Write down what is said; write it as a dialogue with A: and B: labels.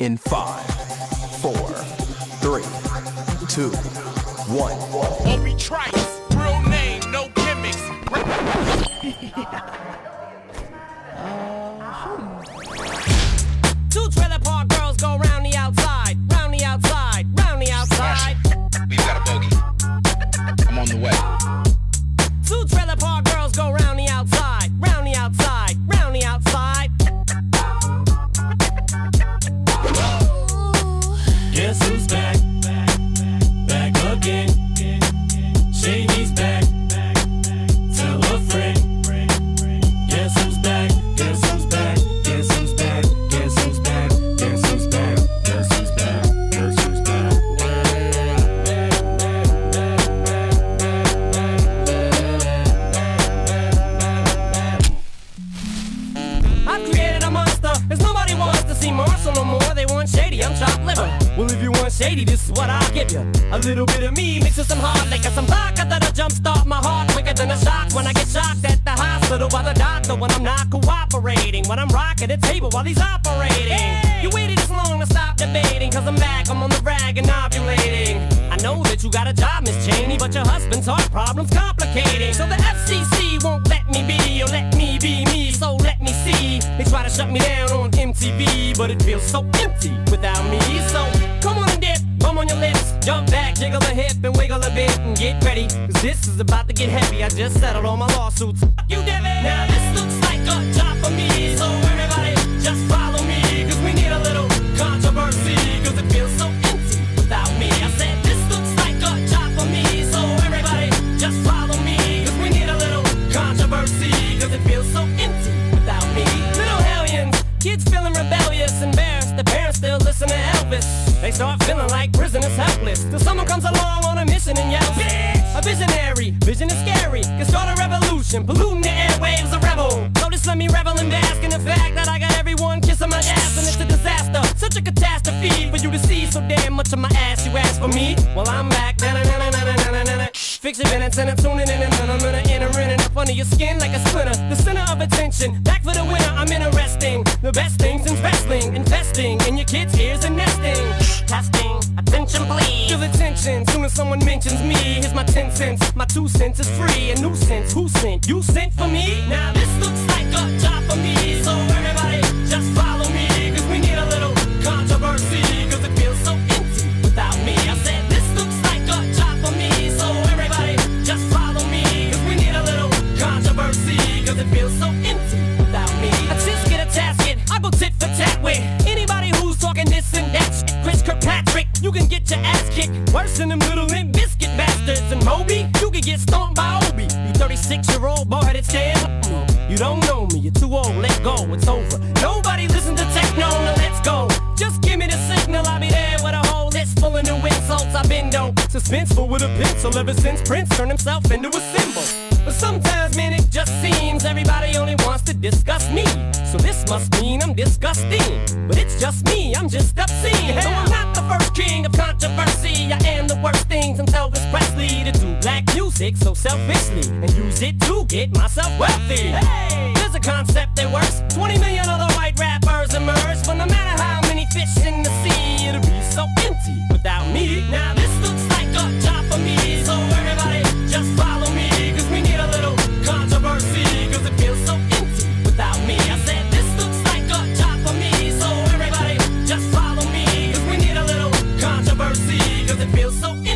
A: in five, four, three, two, one.
B: Obi Trice, real name, no gimmicks.
C: see Marshall no more. They want shady, I'm chopped liver. Well, if you want shady, this is what I'll give you. A little bit of me mixed with some hard liquor, some vodka that'll jumpstart my heart quicker than a shock when I get shocked at the hospital by the doctor when I'm not cooperating. When I'm rocking the table while he's operating. You waited this long to stop debating, cause I'm back, I'm on the rag and ovulating. I know that you got a job, Miss Cheney, but your husband's heart problem's complicating. So the FCC to shut me down on MTV, but it feels so empty without me. So come on and dip, bum on your lips, jump back, jiggle a hip and wiggle a bit and get ready. Cause this is about to get heavy. I just settled all my lawsuits. You did. Now this looks like a job for me, so They start feeling like prisoners helpless. Till someone comes along on a mission and yells, Bitch! A visionary, vision is scary. Can start a revolution, polluting the airwaves, a rebel. Just let me revel and bask in the fact that I got everyone kissing my ass and it's a disaster. Such a catastrophe for you to see so damn much of my ass. You ask for me? Well, I'm back. Na-na-na-na-na-na-na-na. Fix your minutes and I'm tuning in and I'm gonna enter in and up under your skin like a splinter. The center of attention, back for the winner. I'm interesting. The best things in wrestling, someone mentions me. Here's my 10 cents, my two cents is free. A nuisance, who sent? You sent for me? Now this looks like a job for me. So everybody just follow me. Cause we need a little controversy. Cause it feels so empty without me. I said this looks like a job for me. So everybody just follow me. Cause we need a little controversy. Cause it feels so empty without me. I just get a tasket. I go tit for tat with anybody who's talking this and that. Chris Kirkpatrick, you can get your ass kicked. Worse than them little get stomped by Obi. You 36 year old boy headed stand. You don't know me, you're too old, let go, it's over. Nobody listen to techno, now let's go. Just give me the signal, I'll be there with a whole list full of new insults. I've been dope, suspenseful with a pencil ever since Prince turned himself into a symbol. But sometimes, man, it just seems everybody only wants to discuss me. So this must mean I'm disgusting. But it's just me, I'm just obscene. So I'm not the first king of controversy. I am the worst thing since Elvis Presley lack music so selfishly and use it to get myself wealthy. Hey, there's a concept that works. 20 million other white rappers emerge, but no matter how many fish in the sea, it'll be so empty without me. Now this looks like a job for me, so everybody just follow me, we need a little it feels so empty without me. I said this looks like a for me, so everybody just follow we need a little it feels so.